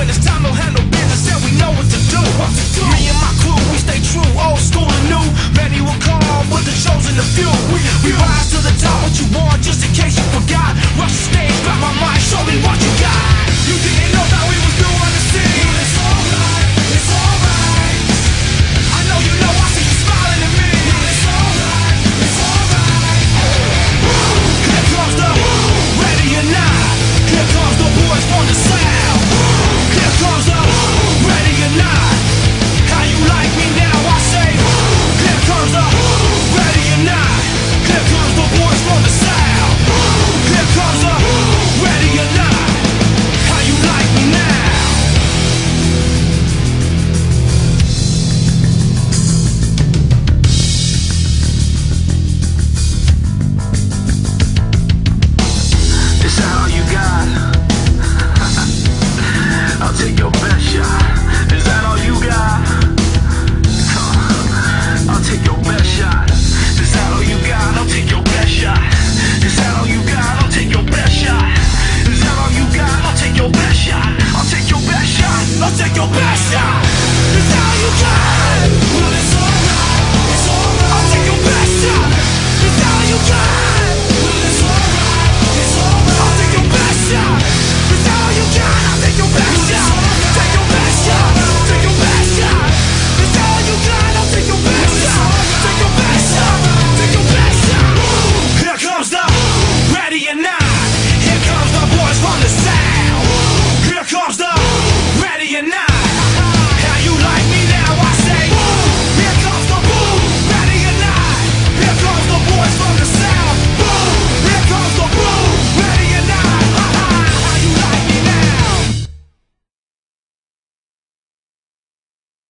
when it's time, don't have business, and we know what to do. What to do. take your best shot. It's all you got.